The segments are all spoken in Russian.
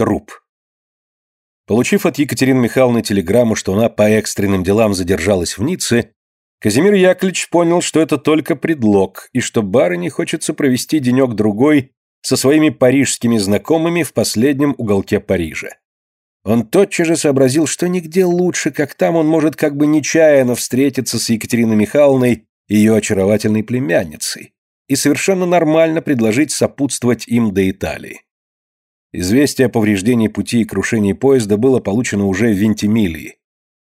Труп. Получив от Екатерины Михайловны телеграмму, что она по экстренным делам задержалась в Ницце, Казимир Яковлевич понял, что это только предлог, и что барыне хочется провести денек-другой со своими парижскими знакомыми в последнем уголке Парижа. Он тотчас же сообразил, что нигде лучше, как там он может как бы нечаянно встретиться с Екатериной Михайловной и ее очаровательной племянницей, и совершенно нормально предложить сопутствовать им до Италии. Известие о повреждении пути и крушении поезда было получено уже в Вентимилии,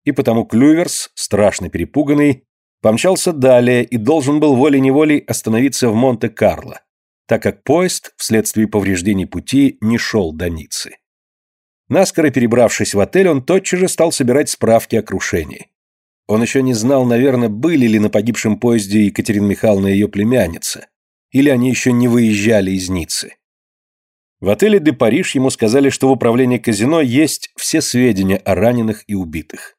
и потому Клюверс, страшно перепуганный, помчался далее и должен был волей-неволей остановиться в Монте-Карло, так как поезд, вследствие повреждений пути, не шел до Ниццы. Наскоро перебравшись в отель, он тотчас же стал собирать справки о крушении. Он еще не знал, наверное, были ли на погибшем поезде Екатерина Михайловна и ее племянница, или они еще не выезжали из Ниццы. В отеле «Де Париж» ему сказали, что в управлении казино есть все сведения о раненых и убитых.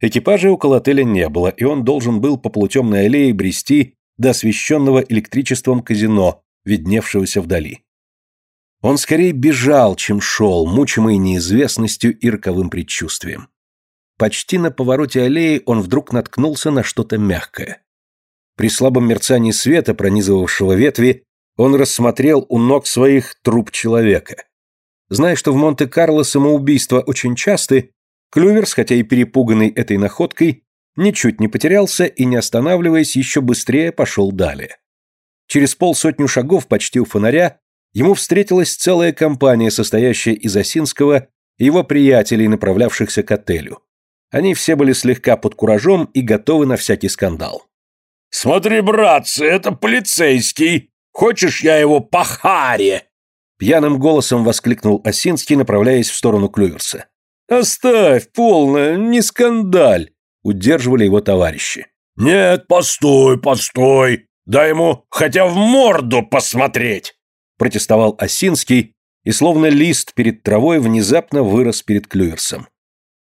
Экипажа около отеля не было, и он должен был по полутемной аллее брести до освещенного электричеством казино, видневшегося вдали. Он скорее бежал, чем шел, мучимый неизвестностью и роковым предчувствием. Почти на повороте аллеи он вдруг наткнулся на что-то мягкое. При слабом мерцании света, пронизывавшего ветви, он рассмотрел у ног своих труп человека. Зная, что в Монте-Карло самоубийства очень часты, Клюверс, хотя и перепуганный этой находкой, ничуть не потерялся и, не останавливаясь, еще быстрее пошел далее. Через полсотню шагов почти у фонаря ему встретилась целая компания, состоящая из Осинского и его приятелей, направлявшихся к отелю. Они все были слегка под куражом и готовы на всякий скандал. «Смотри, братцы, это полицейский! Хочешь, я его по харе?» Пьяным голосом воскликнул Осинский, направляясь в сторону Клюверса. «Оставь, полно, не скандаль!» — удерживали его товарищи. «Нет, постой, постой! Дай ему хотя в морду посмотреть!» Протестовал Осинский, и словно лист перед травой внезапно вырос перед Клюверсом.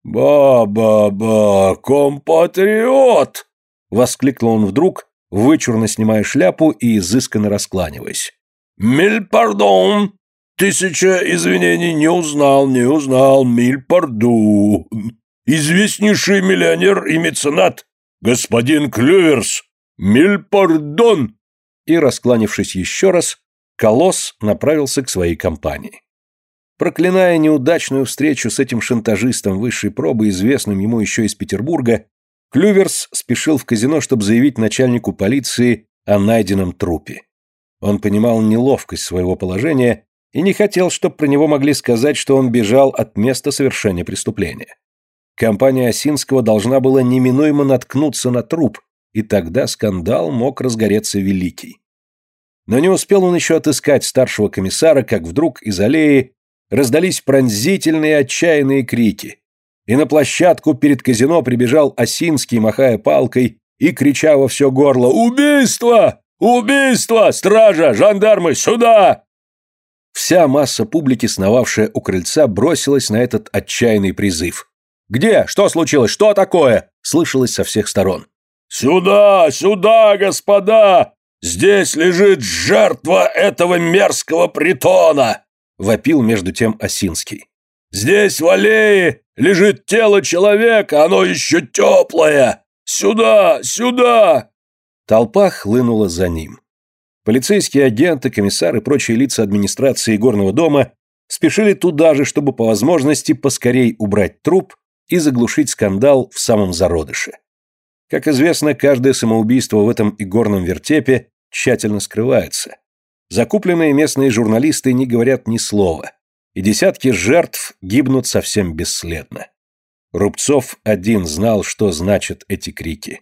«Ба-ба-ба, компатриот!» — воскликнул он вдруг, вычурно снимая шляпу и изысканно раскланиваясь. «Миль пардон! Тысяча извинений не узнал, не узнал, миль парду! Известнейший миллионер и меценат, господин Клюверс! Миль пардон!» И, раскланившись еще раз, Колосс направился к своей компании. Проклиная неудачную встречу с этим шантажистом высшей пробы, известным ему еще из Петербурга, Клюверс спешил в казино, чтобы заявить начальнику полиции о найденном трупе. Он понимал неловкость своего положения и не хотел, чтобы про него могли сказать, что он бежал от места совершения преступления. Компания Осинского должна была неминуемо наткнуться на труп, и тогда скандал мог разгореться великий. Но не успел он еще отыскать старшего комиссара, как вдруг из аллеи раздались пронзительные отчаянные крики и на площадку перед казино прибежал Осинский, махая палкой и крича во все горло «Убийство! Убийство! Стража! Жандармы! Сюда!» Вся масса публики, сновавшая у крыльца, бросилась на этот отчаянный призыв. «Где? Что случилось? Что такое?» — слышалось со всех сторон. «Сюда! Сюда, господа! Здесь лежит жертва этого мерзкого притона!» — вопил между тем Осинский. «Здесь в аллее Лежит тело человека, оно еще теплое! Сюда! Сюда!» Толпа хлынула за ним. Полицейские агенты, комиссары и прочие лица администрации горного дома спешили туда же, чтобы по возможности поскорей убрать труп и заглушить скандал в самом зародыше. Как известно, каждое самоубийство в этом игорном вертепе тщательно скрывается. Закупленные местные журналисты не говорят ни слова и десятки жертв гибнут совсем бесследно. Рубцов один знал, что значат эти крики.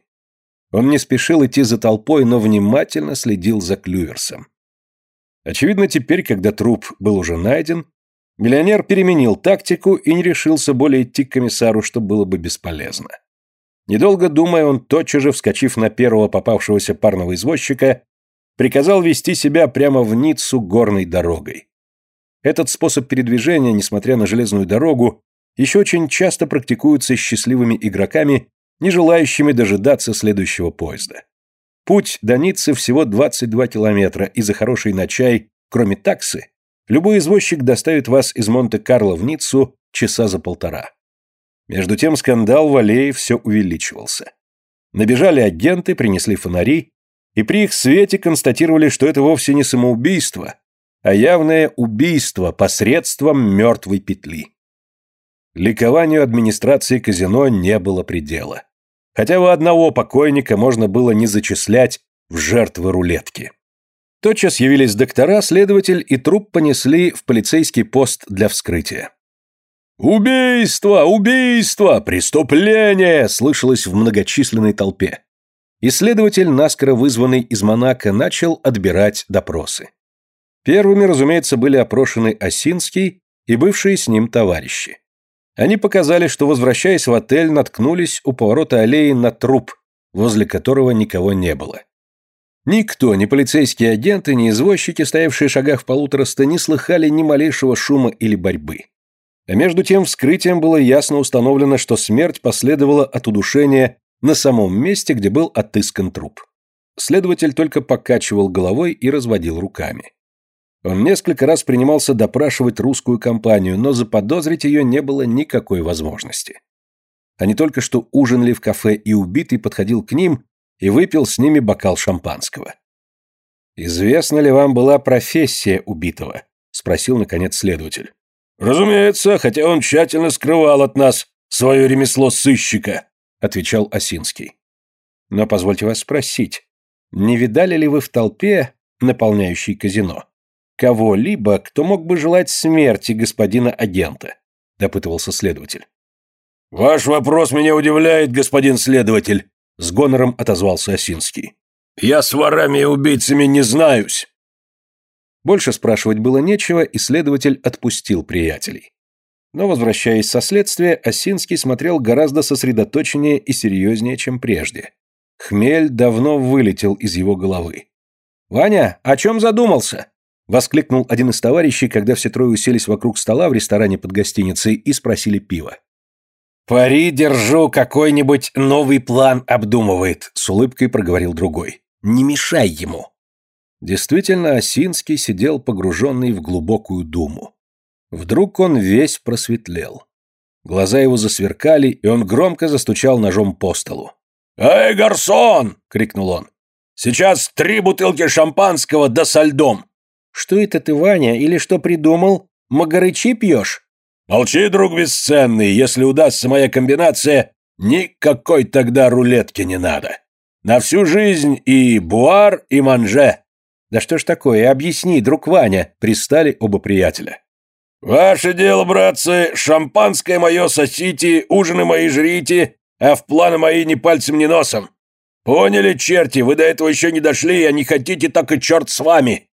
Он не спешил идти за толпой, но внимательно следил за Клюверсом. Очевидно, теперь, когда труп был уже найден, миллионер переменил тактику и не решился более идти к комиссару, что было бы бесполезно. Недолго думая, он, тотчас же вскочив на первого попавшегося парного извозчика, приказал вести себя прямо в Ниццу горной дорогой. Этот способ передвижения, несмотря на железную дорогу, еще очень часто практикуется счастливыми игроками, не желающими дожидаться следующего поезда. Путь до Ниццы всего 22 километра, и за хороший на чай, кроме таксы, Любой извозчик доставит вас из Монте-Карло в Ниццу часа за полтора. Между тем скандал в аллее все увеличивался. Набежали агенты, принесли фонари, и при их свете констатировали, что это вовсе не самоубийство, а явное убийство посредством мертвой петли. Ликованию администрации казино не было предела. Хотя бы одного покойника можно было не зачислять в жертвы рулетки. Тотчас явились доктора, следователь и труп понесли в полицейский пост для вскрытия. «Убийство! Убийство! Преступление!» слышалось в многочисленной толпе. Исследователь, наскоро вызванный из Монако, начал отбирать допросы. Первыми, разумеется, были опрошены Осинский и бывшие с ним товарищи. Они показали, что, возвращаясь в отель, наткнулись у поворота аллеи на труп, возле которого никого не было. Никто, ни полицейские агенты, ни извозчики, стоявшие в шагах в полутораста, не слыхали ни малейшего шума или борьбы. А между тем вскрытием было ясно установлено, что смерть последовала от удушения на самом месте, где был отыскан труп. Следователь только покачивал головой и разводил руками. Он несколько раз принимался допрашивать русскую компанию, но заподозрить ее не было никакой возможности. Они только что ужинали в кафе, и убитый подходил к ним и выпил с ними бокал шампанского. «Известна ли вам была профессия убитого?» – спросил, наконец, следователь. «Разумеется, хотя он тщательно скрывал от нас свое ремесло сыщика», – отвечал Осинский. «Но позвольте вас спросить, не видали ли вы в толпе, наполняющей казино, кого-либо, кто мог бы желать смерти господина агента?» – допытывался следователь. «Ваш вопрос меня удивляет, господин следователь», — с гонором отозвался Осинский. «Я с ворами и убийцами не знаюсь». Больше спрашивать было нечего, и следователь отпустил приятелей. Но, возвращаясь со следствия, Осинский смотрел гораздо сосредоточеннее и серьезнее, чем прежде. Хмель давно вылетел из его головы. «Ваня, о чем задумался?» — воскликнул один из товарищей, когда все трое уселись вокруг стола в ресторане под гостиницей и спросили пива. «Пари держу, какой-нибудь новый план обдумывает», — с улыбкой проговорил другой. «Не мешай ему». Действительно, Осинский сидел погруженный в глубокую думу. Вдруг он весь просветлел. Глаза его засверкали, и он громко застучал ножом по столу. «Эй, гарсон!» — крикнул он. «Сейчас три бутылки шампанского да со льдом!» «Что это ты, Ваня, или что придумал? Магарычи пьешь?» Молчи, друг бесценный, если удастся моя комбинация, никакой тогда рулетки не надо. На всю жизнь и буар, и манже. Да что ж такое, объясни, друг Ваня, пристали оба приятеля. Ваше дело, братцы, шампанское мое сосите, ужины мои жрите, а в планы мои ни пальцем, ни носом. Поняли, черти, вы до этого еще не дошли, а не хотите, так и черт с вами.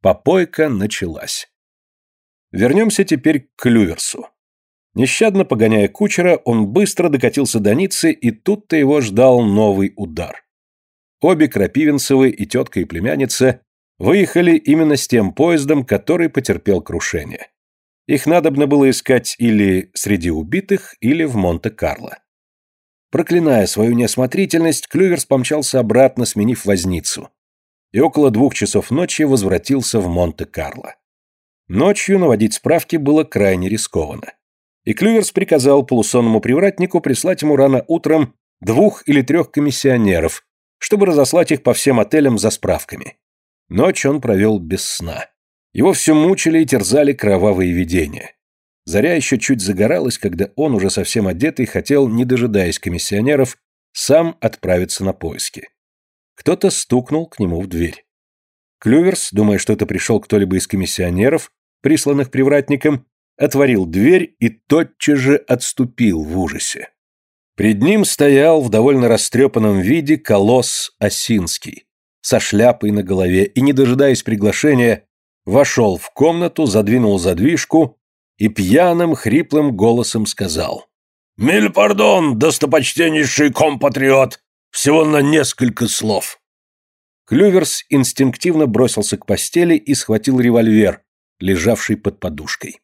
Попойка началась. Вернемся теперь к Клюверсу. Нещадно погоняя кучера, он быстро докатился до Ниццы, и тут-то его ждал новый удар. Обе Крапивинцевы и тетка и племянница выехали именно с тем поездом, который потерпел крушение. Их надобно было искать или среди убитых, или в Монте-Карло. Проклиная свою неосмотрительность, Клюверс помчался обратно, сменив возницу, и около двух часов ночи возвратился в Монте-Карло. Ночью наводить справки было крайне рискованно. И Клюверс приказал полусонному привратнику прислать ему рано утром двух или трех комиссионеров, чтобы разослать их по всем отелям за справками. Ночь он провел без сна. Его все мучили и терзали кровавые видения. Заря еще чуть загоралась, когда он, уже совсем одетый, хотел, не дожидаясь комиссионеров, сам отправиться на поиски. Кто-то стукнул к нему в дверь. Клюверс, думая, что это пришел кто-либо из комиссионеров, присланных привратником, отворил дверь и тотчас же отступил в ужасе. Пред ним стоял в довольно растрепанном виде колосс Осинский, со шляпой на голове и, не дожидаясь приглашения, вошел в комнату, задвинул задвижку и пьяным, хриплым голосом сказал. «Миль пардон, достопочтеннейший компатриот, всего на несколько слов». Клюверс инстинктивно бросился к постели и схватил револьвер, лежавший под подушкой.